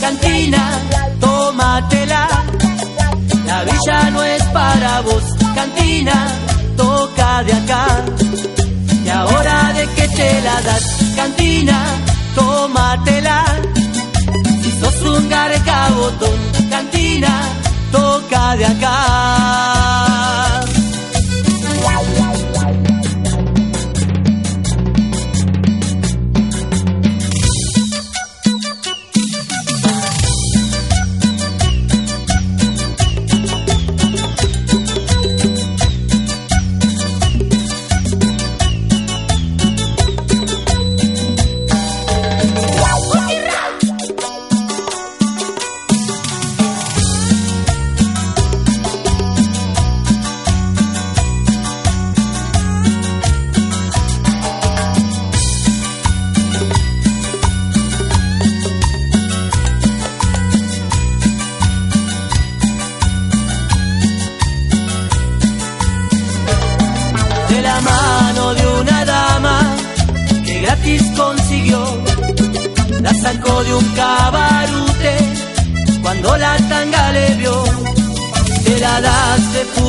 cantina, tómatela. La villa no es para vos, cantina, toca de acá. Y ahora de que te la das, cantina, tómatela. Si sos un gargabotón, cantina, toca de acá.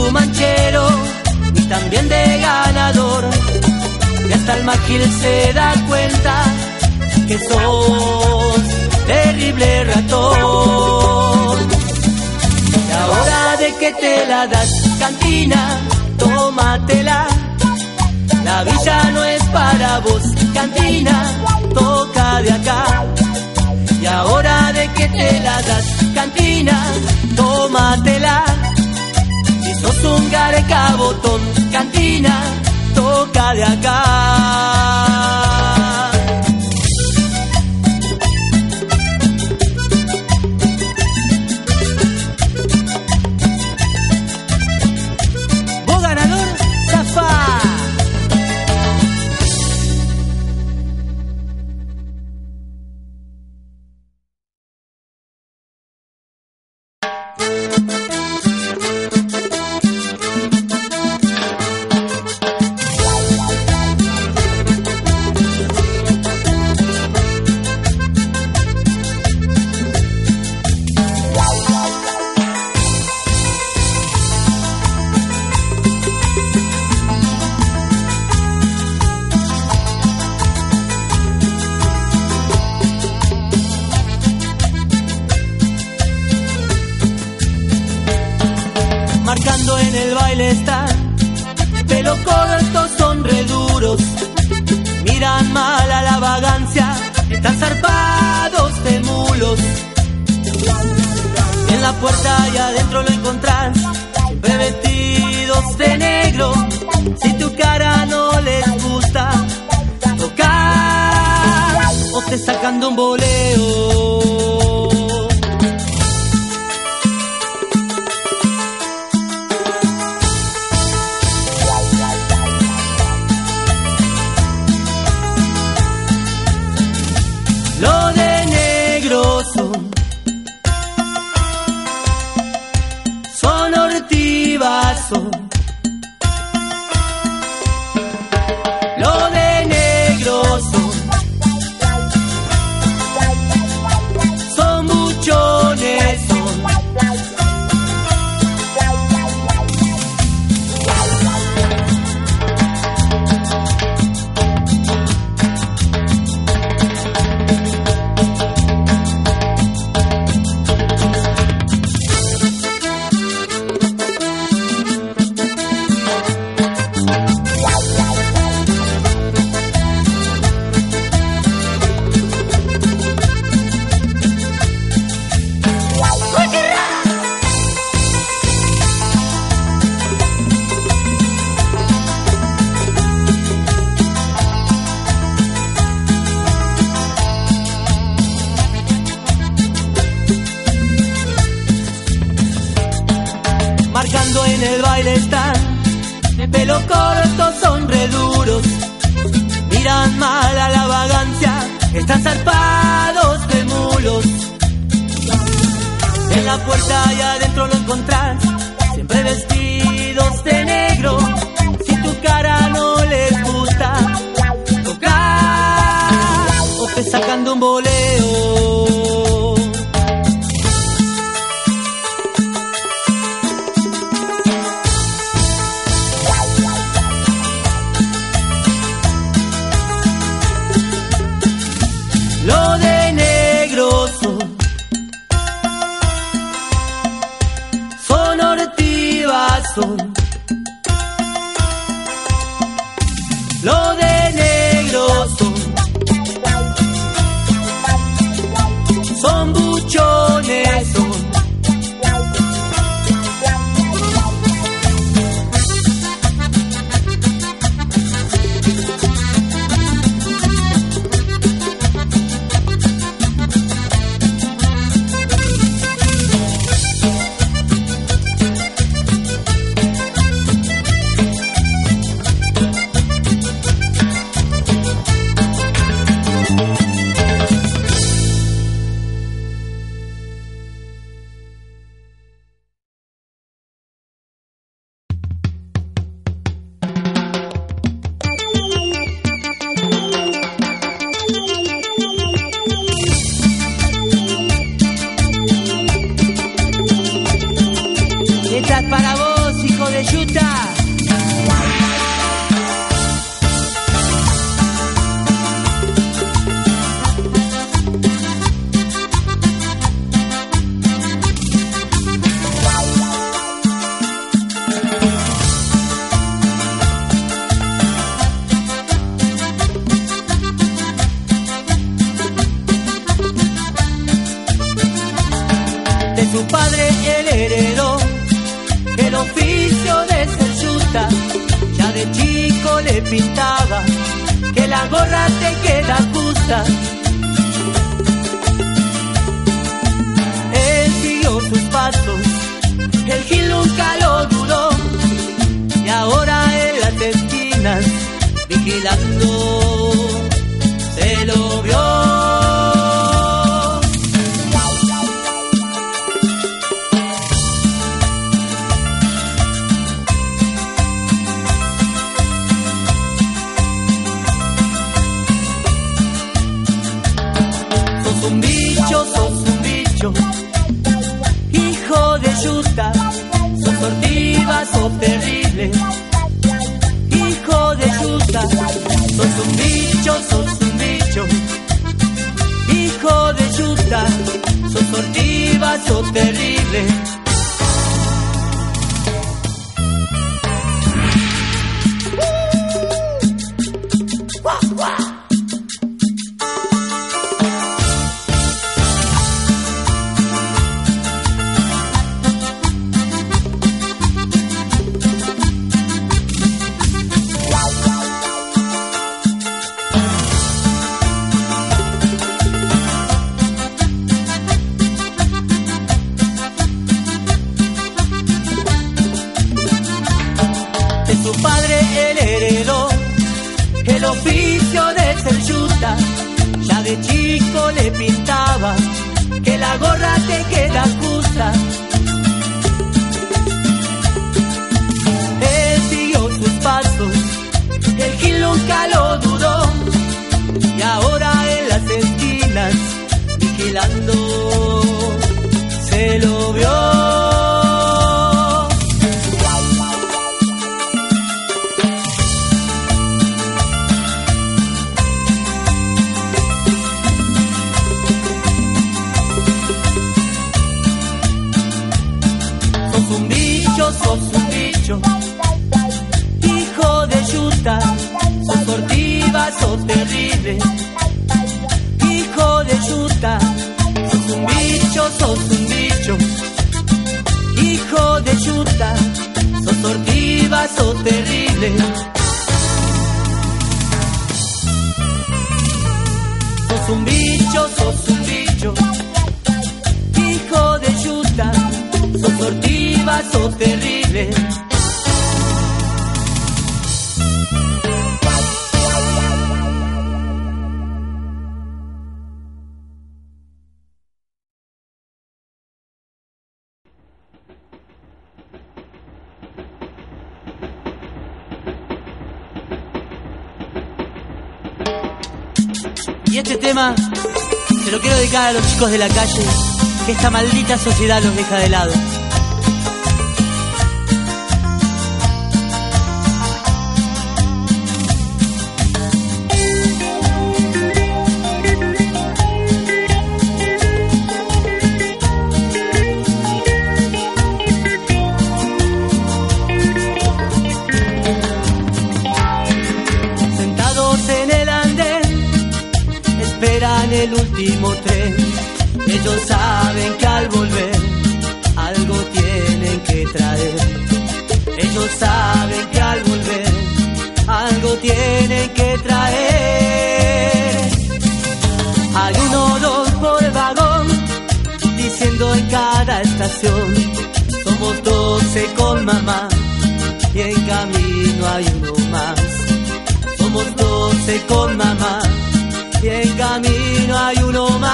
Fumanchero y también de ganador. Y hasta el maquil se da cuenta que sos terrible ratón. La hora de que te la das, cantina, tómatela. La villa no es para vos, cantina, toca de acá. Y ahora de que te la das, cantina, tómatela. Si sos un botón, cantina, toca de acá. En el baile están pelo corto, son re duros, miran mal a la vagancia, están zarpados de mulos. En la puerta y adentro lo encontrás, siempre vestidos de negro, si tu cara no les gusta, tocar o te sacan de un boleo. que la gorra te queda justa. terrible. Hijo de chuta, sos un bicho, sos un bicho. Hijo de chuta, sos sortiva, sos terrible. chico le pintabas que la gorra te queda terrible. Hijo de chuta, sos un bicho, sos un bicho. Hijo de chuta, sos tortiva, sos terrible. Sos un bicho, sos un bicho. Hijo de chuta, sos tortiva, sos terrible. Este tema se lo quiero dedicar a los chicos de la calle, que esta maldita sociedad los deja de lado. Último tren. Ellos saben que al volver algo tienen que traer. Ellos saben que al volver algo tienen que traer. Hay uno dos por vagón diciendo en cada estación somos doce con mamá y en camino hay uno más. Somos doce con mamá y en camino hay uno más.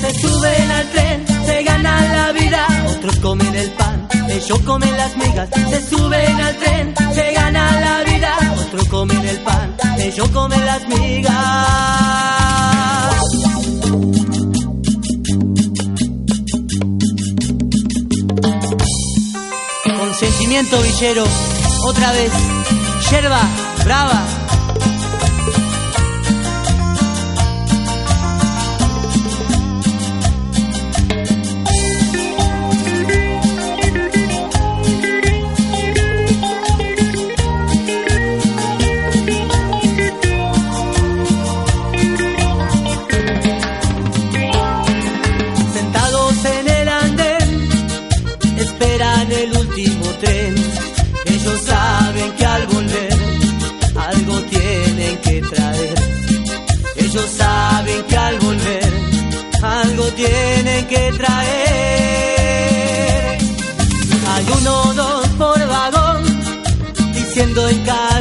Se suben al tren, se ganan la vida, otros comen el pan, ellos comen las migas, se suben ellos comen las migas. Consentimiento villero, otra vez, yerba, brava.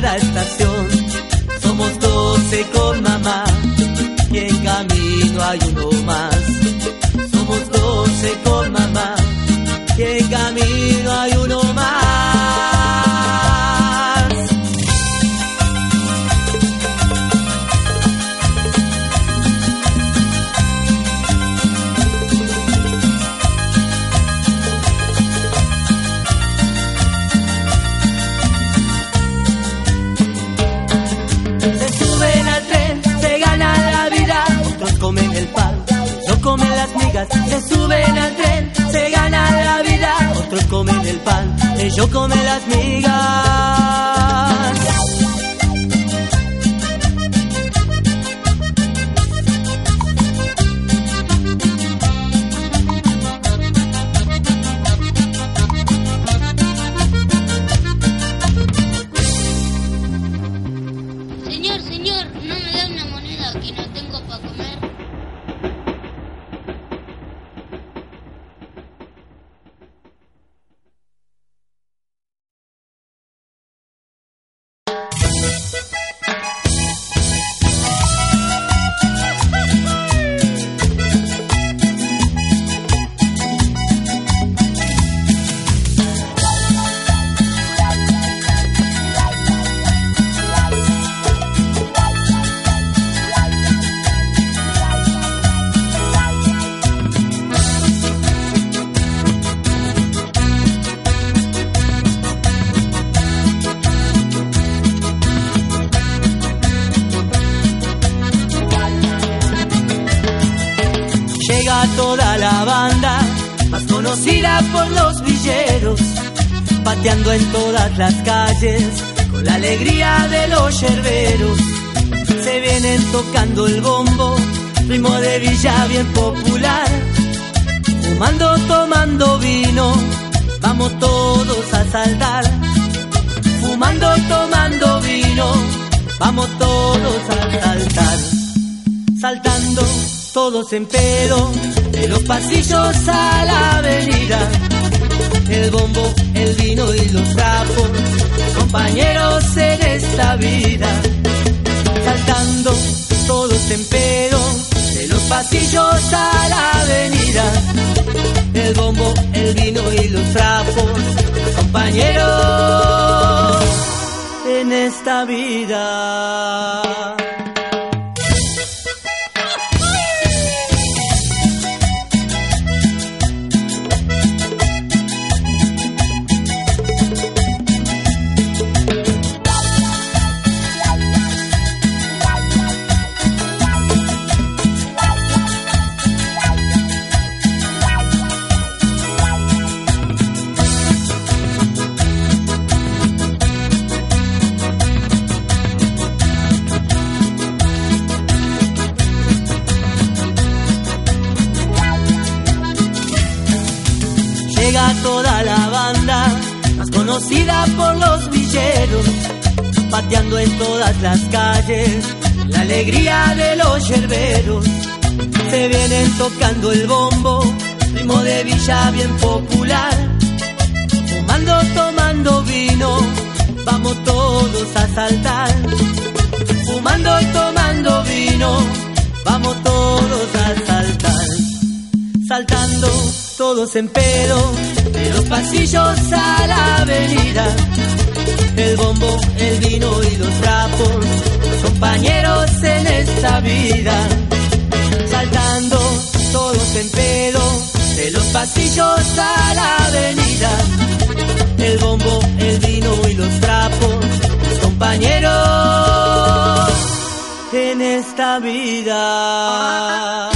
Cada estación, somos doce con mamá y en camino hay uno más. Somos doce con mamá y en camino ellos comen las migas. En todas las calles, con la alegría de los yerberos. Se vienen tocando el bombo, ritmo de villa bien popular, fumando, tomando vino, vamos todos a saltar. Fumando, tomando vino, vamos todos a saltar saltando todos en pedo de los pasillos a la avenida. El bombo, el vino y los trapos, compañeros en esta vida, saltando todos en pedo de los pasillos a la avenida. El bombo, el vino y los trapos, compañeros en esta vida. Toda la banda, más conocida por los villeros, pateando en todas las calles, la alegría de los yerberos. Se vienen tocando el bombo, ritmo de villa bien popular, fumando, tomando vino, vamos todos a saltar. Fumando tomando vino, vamos todos a saltar. Saltando todos en pedo, de los pasillos a la avenida. El bombo, el vino y los trapos, compañeros en esta vida. Saltando todos en pedo, de los pasillos a la avenida. El bombo, el vino y los trapos, compañeros en esta vida.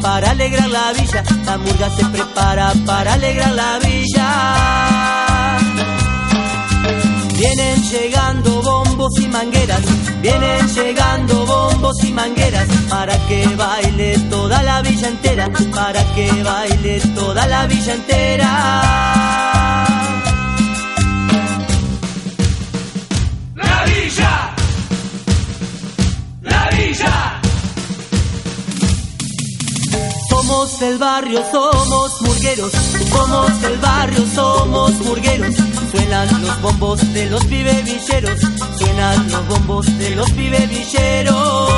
Para alegrar la villa. La murga se prepara para alegrar la villa. Vienen llegando bombos y mangueras, vienen llegando bombos y mangueras para que baile toda la villa entera, para que baile toda la villa entera. Somos del barrio, somos murgueros. Somos del barrio, somos murgueros. Suenan los bombos de los pibevilleros. Suenan los bombos de los pibevilleros.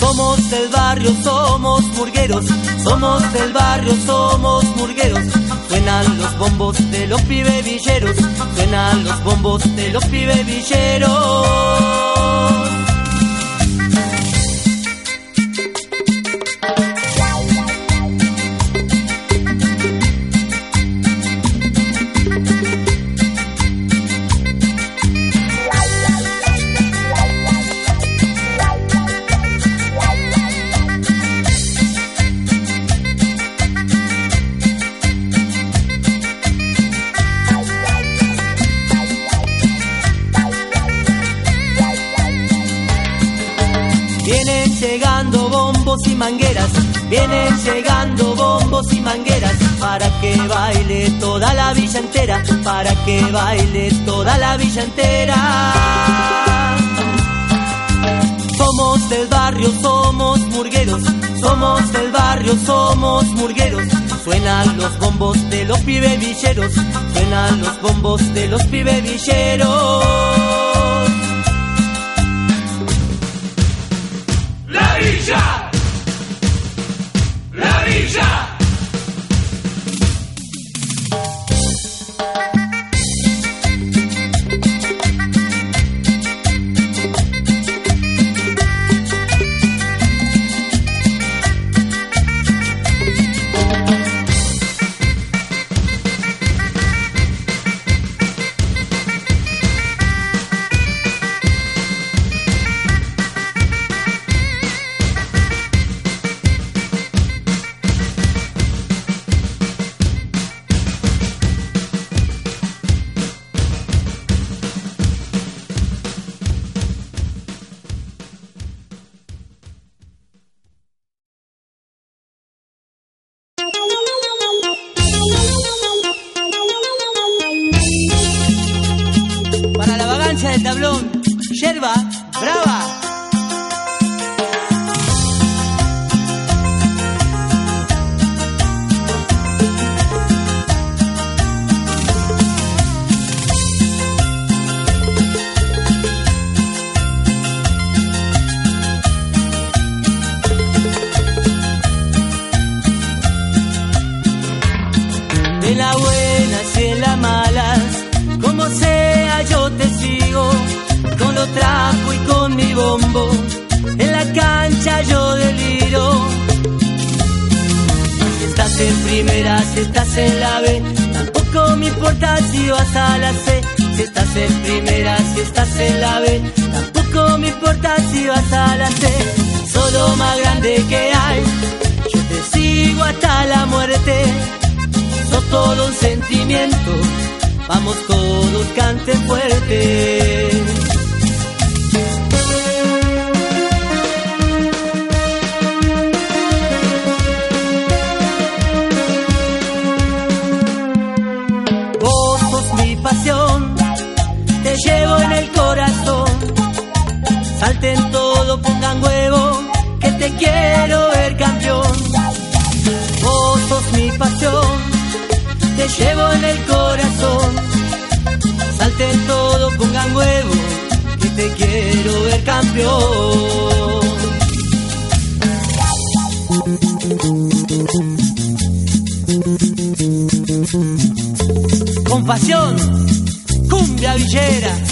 Somos del barrio, somos murgueros. Somos del barrio, somos murgueros. Suenan los bombos de los pibevilleros. Suenan los bombos de los pibevilleros. Y mangueras, vienen llegando bombos y mangueras para que baile toda la villa entera, para que baile toda la villa entera. Somos del barrio, somos murgueros, somos del barrio, somos murgueros. Suenan los bombos de los pibevilleros, suenan los bombos de los pibevilleros. Tablón, yerba, brava. Estás en la B, tampoco me importa si vas a la C. Si estás en primera, si estás en la B, tampoco me importa si vas a la C. Solo más grande que hay, yo te sigo hasta la muerte. Sos todo un sentimiento, vamos todos, cante fuerte. Te llevo en el corazón. Salten todo, pongan huevo, que te quiero ver campeón. Con pasión cumbia villera.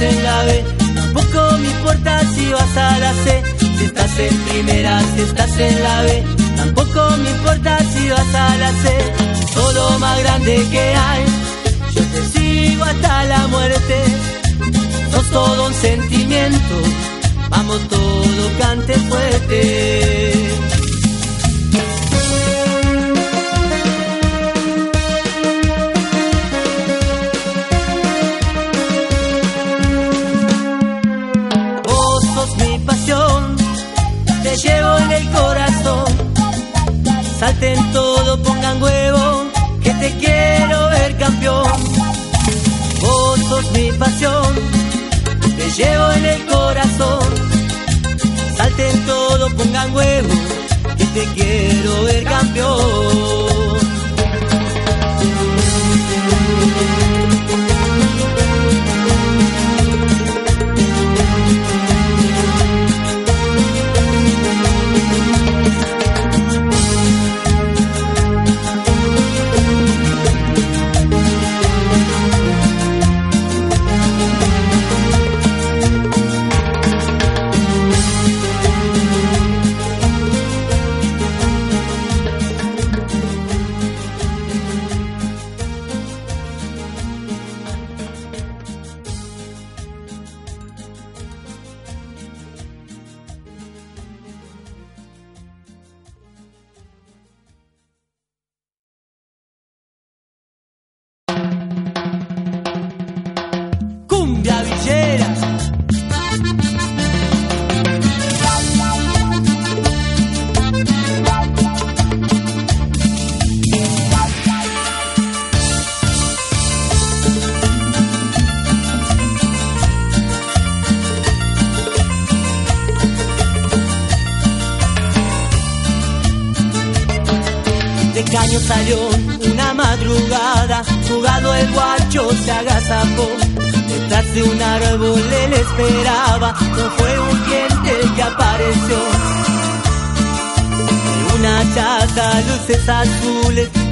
En la B, tampoco me importa si vas a la C. Si estás en primera, si estás en la B, tampoco me importa si vas a la C. Todo más grande que hay, yo te sigo hasta la muerte. Sos todo un sentimiento Vamos todo, cante fuerte. Pongan huevo, que te quiero ver campeón. azules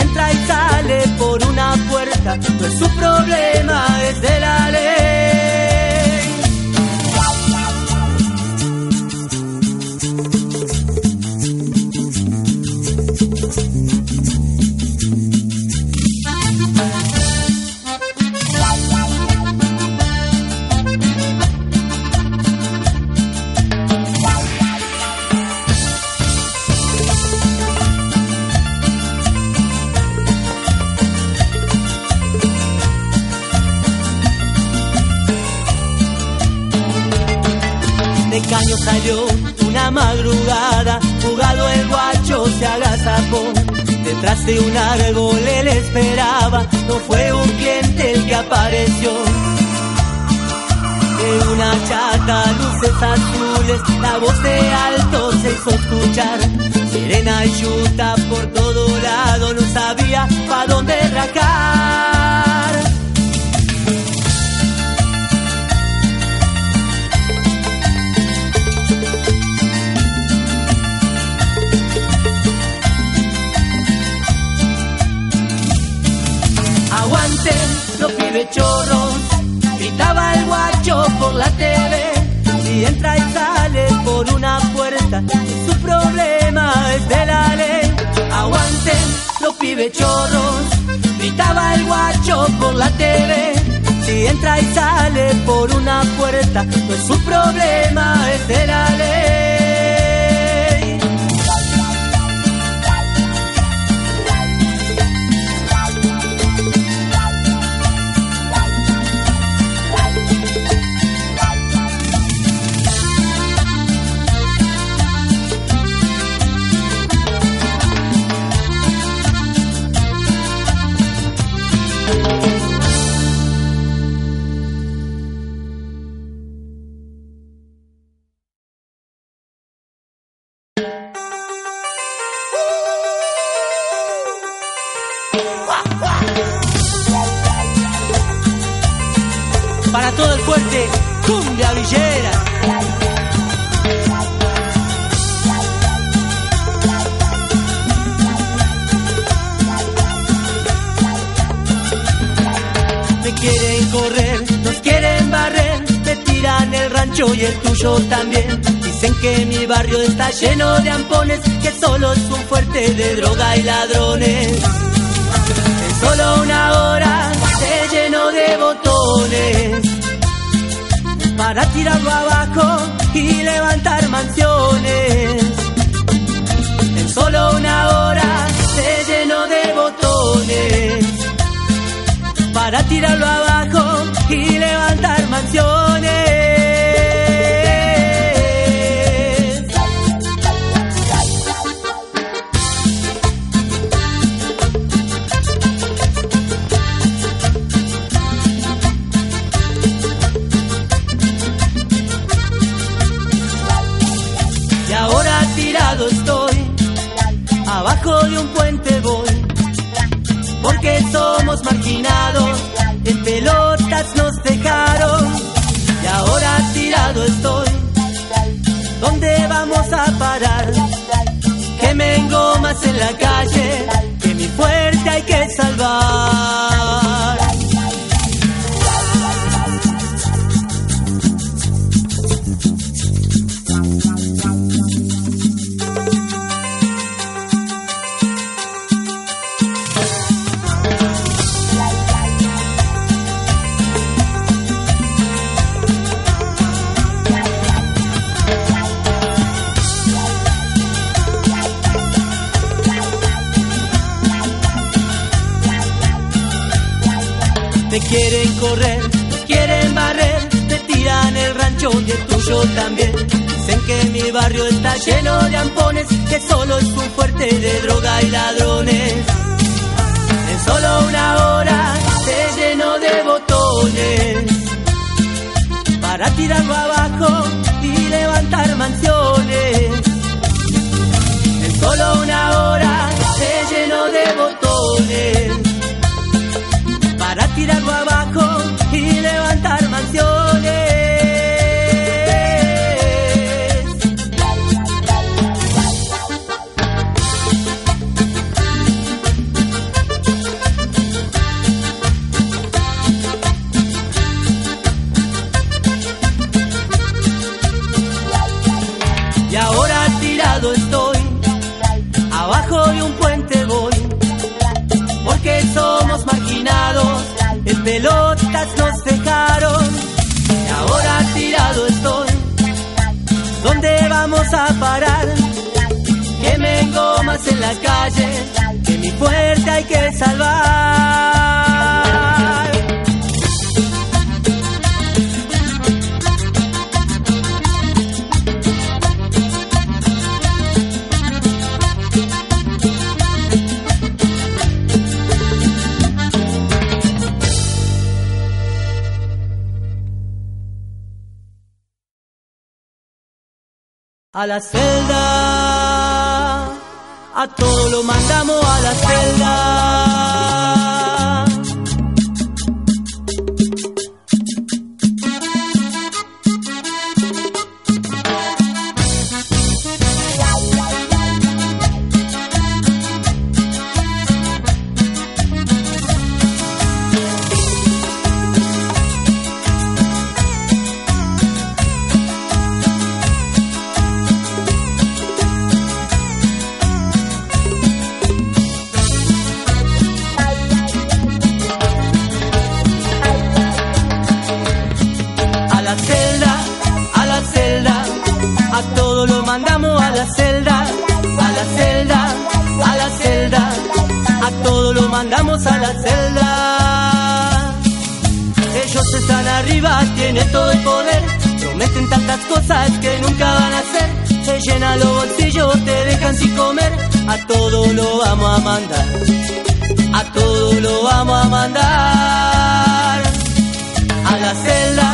Entra y sale por una puerta, pues su problema es de la. Madrugada, jugado el guacho se agazapó. Detrás de un árbol él esperaba, no fue un cliente el que apareció. De una chata, luces azules, la voz de alto se hizo escuchar. Serena y chuta por todo lado, no sabía pa' dónde racar. Chorros, gritaba el guacho por la tele, si entra y sale por una puerta, su problema es de la ley. Aguanten los pibes chorros, gritaba el guacho por la tele, si entra y sale por una puerta, pues su problema es de la ley. También. Dicen que mi barrio está lleno de ampones, que solo es un fuerte de droga y ladrones. En solo una hora se llenó de botones para tirarlo abajo y levantar mansiones. En solo una hora se llenó de botones para tirarlo abajo y levantar mansiones. Somos marginados, en pelotas nos dejaron y ahora tirado estoy. ¿Dónde vamos a parar? Que me engomas en la calle, que mi fuerte hay que salvar. quieren correr, quieren barrer, te tiran el rancho y el tuyo también. Dicen que mi barrio está lleno de ampones, que solo es un fuerte de droga y ladrones. En solo una hora se llenó de botones para tirarlo abajo y levantar mansiones. En solo una hora se llenó de botones para tirarlo abajo. Nos dejaron y ahora tirado estoy. ¿Dónde vamos a parar? Que me engomas en la calle, que mi puerta hay que salvar. A la celda, a todo lo mandamos a la celda. Arriba, tienen todo el poder. Prometen tantas cosas que nunca van a hacer. Se llenan los bolsillos, te dejan sin comer. A todo lo vamos a mandar. A todo lo vamos a mandar. A la celda,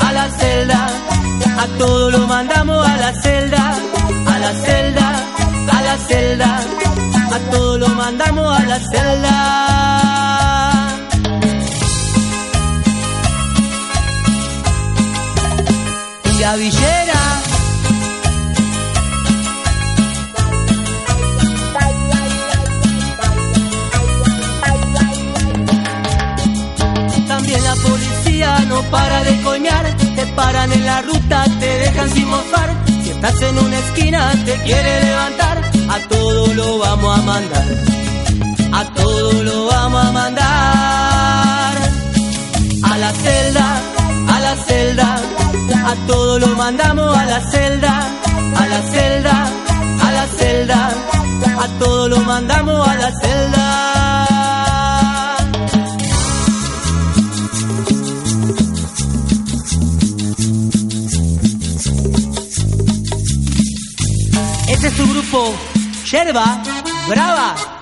a la celda. A todo lo mandamos a la celda. A la celda, a la celda a todo lo mandamos a la celda. La villera. También la policía no para de coñar, te paran en la ruta, te dejan sin mofar. Si estás en una esquina, te quiere levantar a todo lo vamos a mandar, a todo lo vamos a mandar, a todo lo mandamos a la celda, a la celda, a la celda, a todo lo mandamos a la celda. Este es tu grupo Yerba Brava.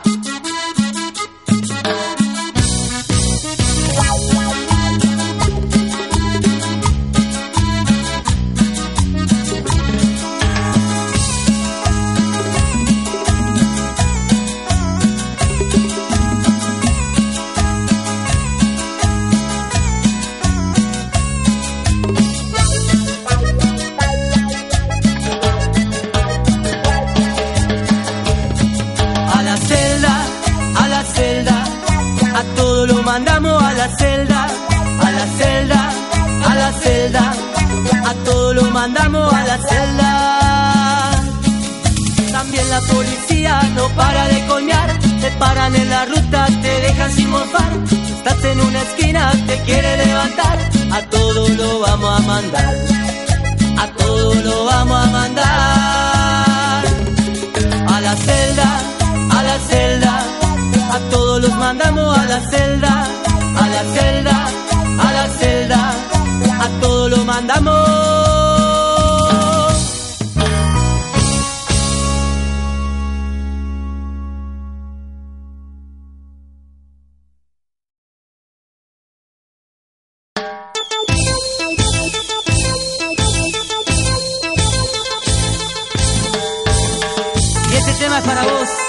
Para de coñar, te paran en la ruta, te dejan sin morfar. estás en una esquina, te quiere levantar, a todo lo vamos a mandar. A todo lo vamos a mandar. A la celda, a la celda, a todos los mandamos a la celda, a la celda, para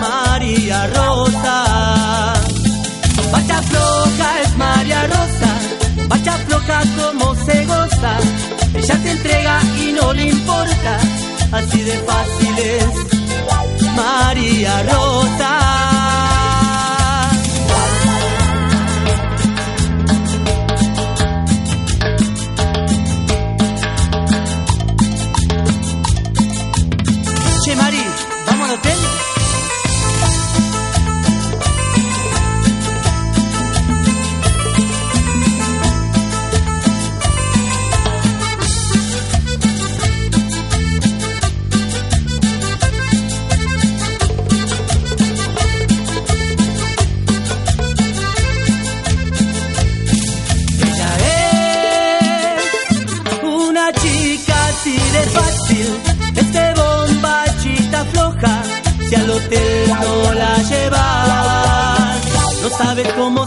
María Rosa. Bombacha floja es María Rosa, bombacha floja como se goza. Ella te entrega y no le importa, así de fácil es María Rosa.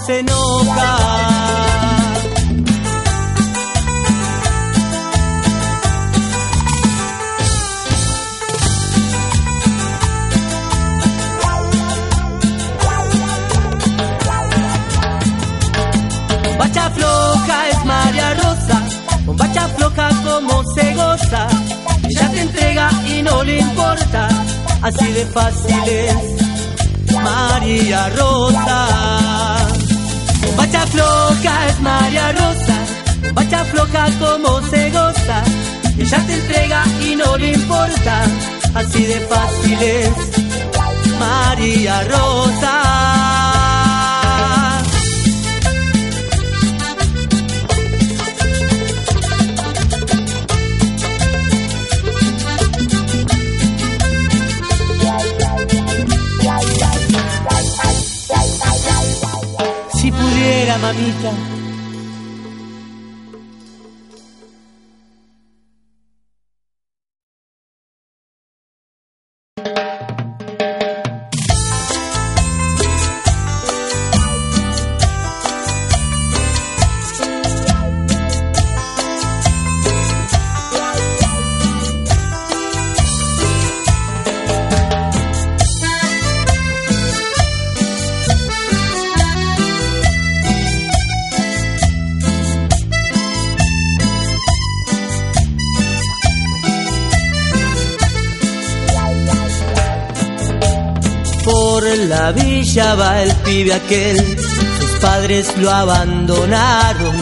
Se enoja. Bombacha floja es María Rosa, bombacha floja como se goza, ella te entrega y no le importa, así de fácil es María Rosa. Bacha floja es María Rosa, bacha floja como se goza, ella te entrega y no le importa, así de fácil es María Rosa. Mamita la villa va el pibe aquel, sus padres lo abandonaron.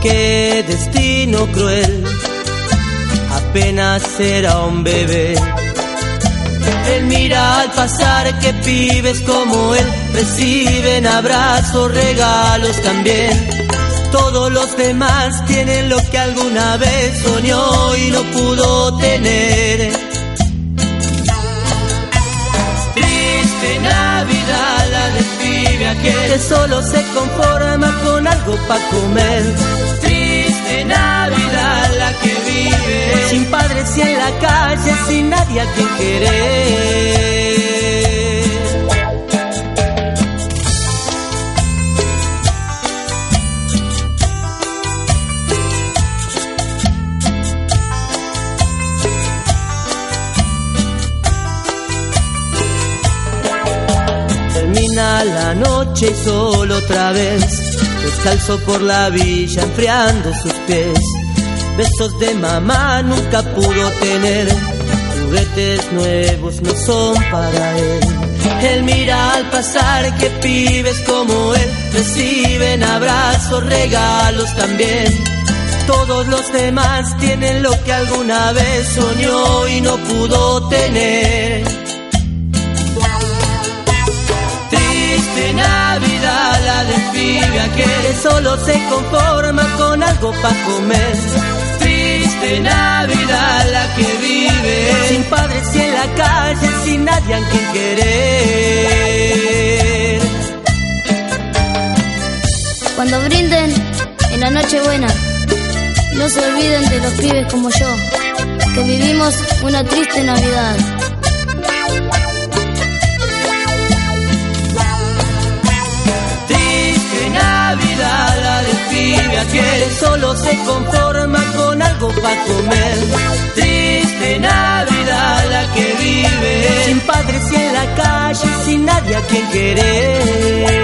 Qué destino cruel, apenas era un bebé. Él mira al pasar que pibes como él reciben abrazos, regalos también. Todos los demás tienen lo que alguna vez soñó y no pudo tener Navidad la describe aquel que solo se conforma con algo para comer. Triste Navidad la que vive sin padres y en la calle, sin nadie a quien querer. La noche y solo otra vez, descalzo por la villa enfriando sus pies. Besos de mamá nunca pudo tener, juguetes nuevos no son para él. Él mira al pasar que pibes como él reciben abrazos, regalos también. Todos los demás tienen lo que alguna vez soñó y no pudo tener Triste Navidad la del pibe que solo se conforma con algo para comer. Triste Navidad la que vive sin padres y en la calle, sin nadie a quien querer. Cuando brinden en la noche buena, no se olviden de los pibes como yo, que vivimos una triste Navidad. tibia que solo se conforma con algo para comer. Triste Navidad la que vive, sin padres y en la calle, sin nadie a quien querer.